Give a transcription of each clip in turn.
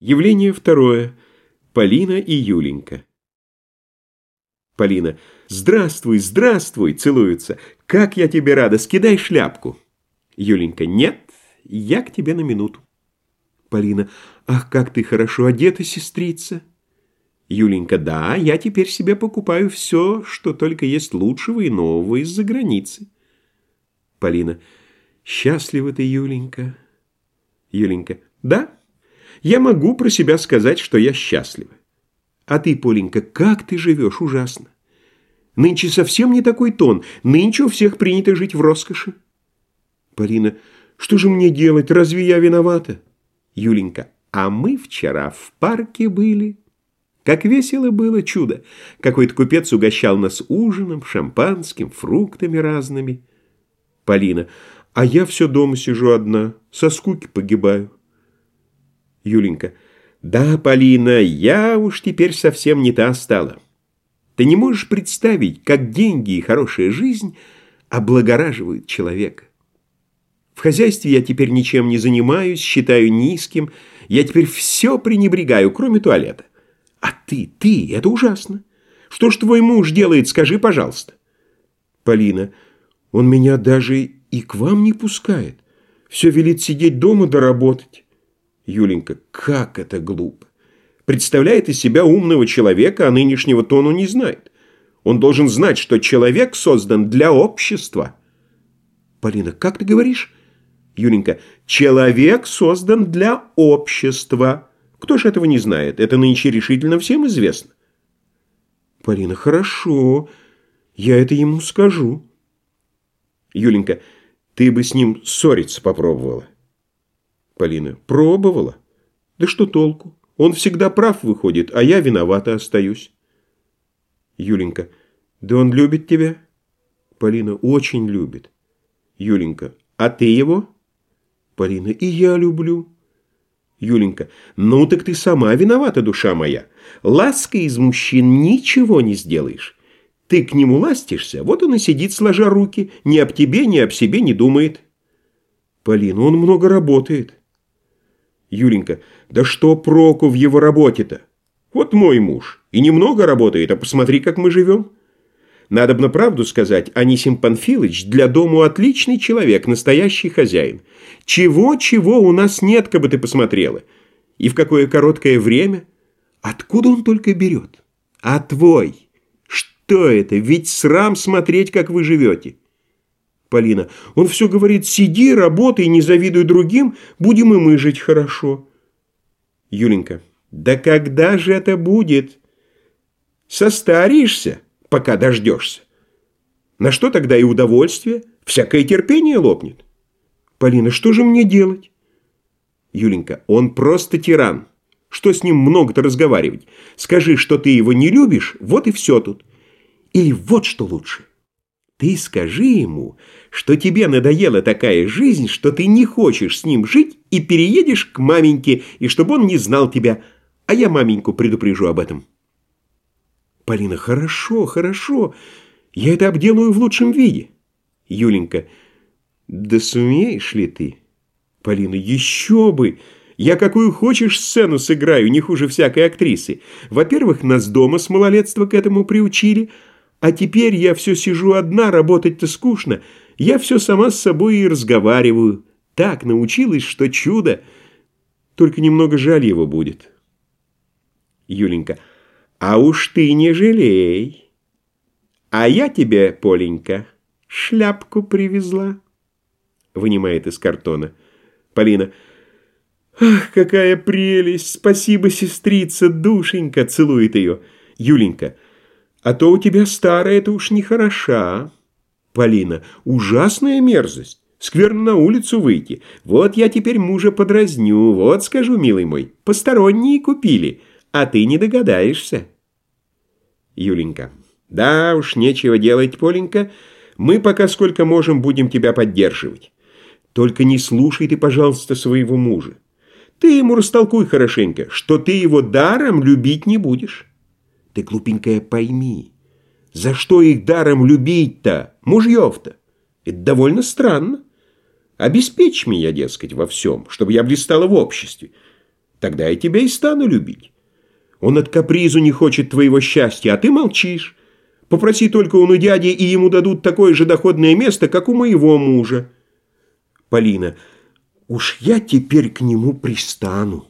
Явление второе. Полина и Юленька. Полина. «Здравствуй, здравствуй!» Целуются. «Как я тебе рада! Скидай шляпку!» Юленька. «Нет, я к тебе на минуту». Полина. «Ах, как ты хорошо одета, сестрица!» Юленька. «Да, я теперь себе покупаю все, что только есть лучшего и нового из-за границы». Полина. «Счастлива ты, Юленька!» Юленька. «Да, я могу про себя сказать, что я счастлива. А ты, Поленька, как ты живешь ужасно. Нынче совсем не такой тон. Нынче у всех принято жить в роскоши. Полина, что же мне делать? Разве я виновата? Юленька, а мы вчера в парке были. Как весело было чудо. Какой-то купец угощал нас ужином, шампанским, фруктами разными. Полина, а я все дома сижу одна, со скуки погибаю. Юленька. Да, Полина, я уж теперь совсем не та стала. Ты не можешь представить, как деньги и хорошая жизнь облагораживают человека. В хозяйстве я теперь ничем не занимаюсь, считаю низким. Я теперь все пренебрегаю, кроме туалета. А ты, ты, это ужасно. Что ж твой муж делает, скажи, пожалуйста. Полина, он меня даже и к вам не пускает. Все велит сидеть дома доработать. Юленька, как это глупо. Представляет из себя умного человека, а нынешнего тону не знает. Он должен знать, что человек создан для общества. Полина, как ты говоришь? Юленька, человек создан для общества. Кто же этого не знает? Это нынче решительно всем известно. Полина, хорошо, я это ему скажу. Юленька, ты бы с ним ссориться попробовала. Полина. Пробовала. Да что толку? Он всегда прав выходит, а я виновата остаюсь. Юленька. Да он любит тебя? Полина. Очень любит. Юленька. А ты его? Полина. И я люблю. Юленька. Ну так ты сама виновата, душа моя. Лаской из мужчин ничего не сделаешь. Ты к нему ластишься, вот он и сидит, сложа руки, ни об тебе, ни об себе не думает. Полина, он много работает. Юленька, да что проку в его работе-то? Вот мой муж. И немного работает, а посмотри, как мы живем. Надо бы на правду сказать, Анисим Панфилович для дому отличный человек, настоящий хозяин. Чего-чего у нас нет, как бы ты посмотрела. И в какое короткое время? Откуда он только берет? А твой? Что это? Ведь срам смотреть, как вы живете. Полина. Он все говорит, сиди, работай, не завидуй другим, будем и мы жить хорошо. Юленька. Да когда же это будет? Состаришься, пока дождешься. На что тогда и удовольствие? Всякое терпение лопнет. Полина. Что же мне делать? Юленька. Он просто тиран. Что с ним много-то разговаривать? Скажи, что ты его не любишь, вот и все тут. Или вот что лучше. Ты скажи ему, что тебе надоела такая жизнь, что ты не хочешь с ним жить и переедешь к маменьке, и чтобы он не знал тебя, а я маменьку предупрежу об этом. Полина, хорошо, хорошо, я это обделаю в лучшем виде. Юленька, да сумеешь ли ты? Полина, еще бы! Я какую хочешь сцену сыграю, не хуже всякой актрисы. Во-первых, нас дома с малолетства к этому приучили, а теперь я все сижу одна, работать-то скучно. Я все сама с собой и разговариваю. Так научилась, что чудо. Только немного жаль его будет. Юленька. А уж ты не жалей. А я тебе, Поленька, шляпку привезла. Вынимает из картона. Полина. Ах, какая прелесть! Спасибо, сестрица, душенька, целует ее. Юленька. А то у тебя старая, это уж нехороша. Полина, ужасная мерзость. Скверно на улицу выйти. Вот я теперь мужа подразню. Вот скажу, милый мой, посторонние купили, а ты не догадаешься. Юленька, да уж, нечего делать, Поленька. Мы пока сколько можем будем тебя поддерживать. Только не слушай ты, пожалуйста, своего мужа. Ты ему растолкуй хорошенько, что ты его даром любить не будешь. Ты, глупенькая, пойми, за что их даром любить-то, мужьев-то? Это довольно странно. Обеспечь меня, дескать, во всем, чтобы я блистала в обществе. Тогда я тебя и стану любить. Он от капризу не хочет твоего счастья, а ты молчишь. Попроси только он у дяди, и ему дадут такое же доходное место, как у моего мужа. Полина. Уж я теперь к нему пристану.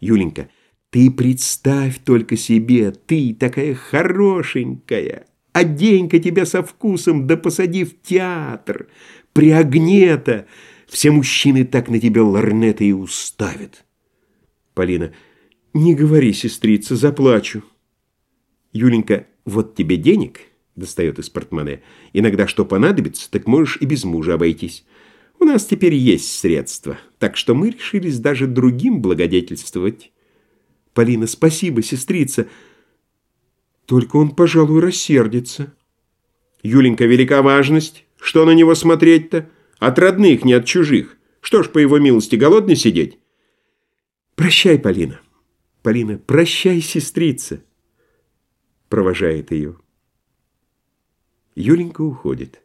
Юленька. Ты представь только себе, ты такая хорошенькая. Одень-ка тебя со вкусом, да посади в театр. При огне-то все мужчины так на тебя ларнеты и уставят. Полина. Не говори, сестрица, заплачу. Юленька. Вот тебе денег, достает из портмоне. Иногда что понадобится, так можешь и без мужа обойтись. У нас теперь есть средства, так что мы решились даже другим благодетельствовать. Полина, спасибо, сестрица. Только он, пожалуй, рассердится. Юленька, велика важность. Что на него смотреть-то? От родных, не от чужих. Что ж, по его милости, голодный сидеть? Прощай, Полина. Полина, прощай, сестрица. Провожает ее. Юленька уходит.